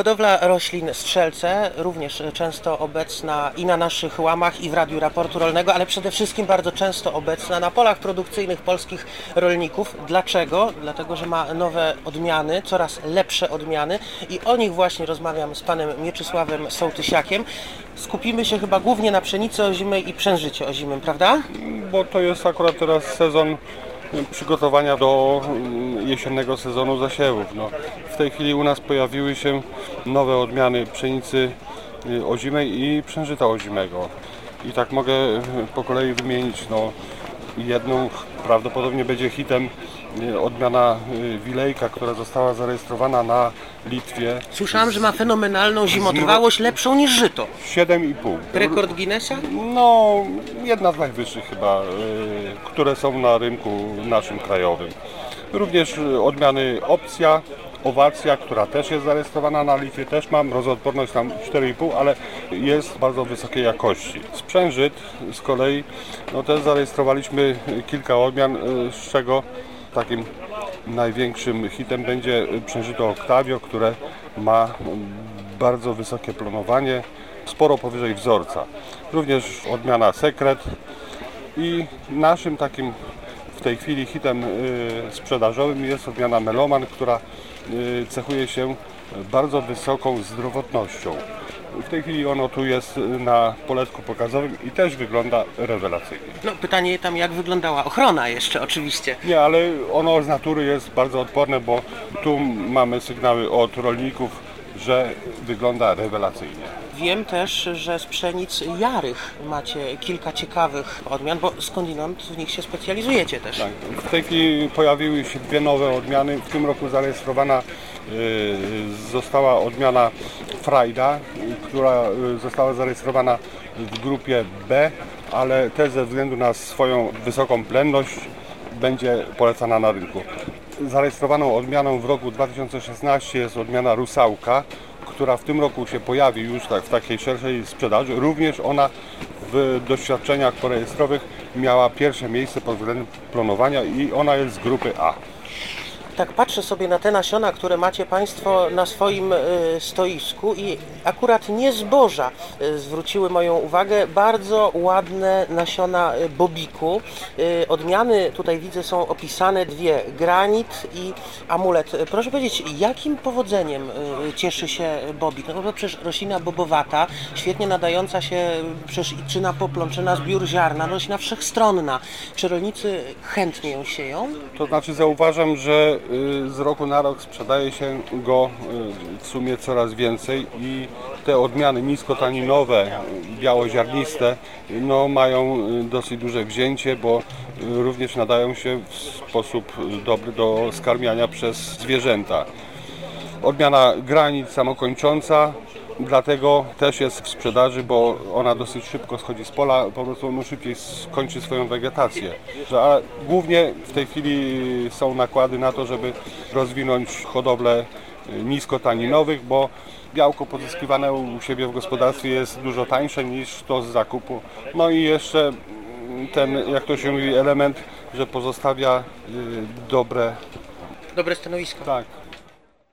Hodowla roślin strzelce, również często obecna i na naszych łamach, i w Radiu Raportu Rolnego, ale przede wszystkim bardzo często obecna na polach produkcyjnych polskich rolników. Dlaczego? Dlatego, że ma nowe odmiany, coraz lepsze odmiany i o nich właśnie rozmawiam z panem Mieczysławem Sołtysiakiem. Skupimy się chyba głównie na pszenicy ozimej i przężycie ozimym, prawda? bo to jest akurat teraz sezon przygotowania do mm, jesiennego sezonu zasiewów. No, tej chwili u nas pojawiły się nowe odmiany pszenicy y, ozimej i przężyta ozimego. I tak mogę y, po kolei wymienić. No, jedną prawdopodobnie będzie hitem y, odmiana Wilejka, która została zarejestrowana na Litwie. Słyszałam, że ma fenomenalną zimotrwałość, lepszą niż żyto. 7,5. Rekord Guinnessa? No, jedna z najwyższych chyba, które są na rynku naszym krajowym. Również odmiany opcja, owacja, która też jest zarejestrowana na Litwie, też mam rozodporność tam 4,5, ale jest bardzo wysokiej jakości. Sprzężyt z kolei, no też zarejestrowaliśmy kilka odmian, y, z czego takim największym hitem będzie przężyto Octavio, które ma bardzo wysokie planowanie, sporo powyżej wzorca. Również odmiana Sekret i naszym takim w tej chwili hitem y, sprzedażowym jest odmiana Meloman, która cechuje się bardzo wysoką zdrowotnością. W tej chwili ono tu jest na poletku pokazowym i też wygląda rewelacyjnie. No pytanie tam jak wyglądała ochrona jeszcze oczywiście. Nie, ale ono z natury jest bardzo odporne, bo tu mamy sygnały od rolników, że wygląda rewelacyjnie. Wiem też, że z pszenic jarych macie kilka ciekawych odmian, bo skądinąd w nich się specjalizujecie też. Tak, w tej chwili pojawiły się dwie nowe odmiany. W tym roku zarejestrowana y, została odmiana Frajda, która y, została zarejestrowana w grupie B, ale też ze względu na swoją wysoką plenność będzie polecana na rynku. Zarejestrowaną odmianą w roku 2016 jest odmiana Rusałka, która w tym roku się pojawi już tak, w takiej szerszej sprzedaży. Również ona w doświadczeniach porejestrowych miała pierwsze miejsce pod względem planowania i ona jest z grupy A. Tak patrzę sobie na te nasiona, które macie Państwo na swoim y, stoisku i akurat nie zboża y, zwróciły moją uwagę. Bardzo ładne nasiona y, bobiku. Odmiany tutaj widzę są opisane dwie, granit i amulet. Proszę powiedzieć, jakim powodzeniem cieszy się bobik? No bo przecież roślina bobowata, świetnie nadająca się przecież czy na poplon, czy na zbiór ziarna, roślina wszechstronna. Czy rolnicy chętnie ją sieją? To znaczy zauważam, że z roku na rok sprzedaje się go y, w sumie coraz więcej i te odmiany niskotaninowe, białoziarniste, no, mają y, dosyć duże wzięcie, bo y, również nadają się w sposób y, dobry do skarmiania przez zwierzęta. Odmiana granit samokończąca, dlatego też jest w sprzedaży, bo ona dosyć szybko schodzi z pola, po prostu no szybciej skończy swoją wegetację. A głównie w tej chwili są nakłady na to, żeby rozwinąć hodowlę y, niskotaninowych, bo białko pozyskiwane u siebie w gospodarstwie jest dużo tańsze niż to z zakupu. No i jeszcze mm, ten, jak to się mówi, element, że pozostawia y, dobre, Dobre stanowisko. tak,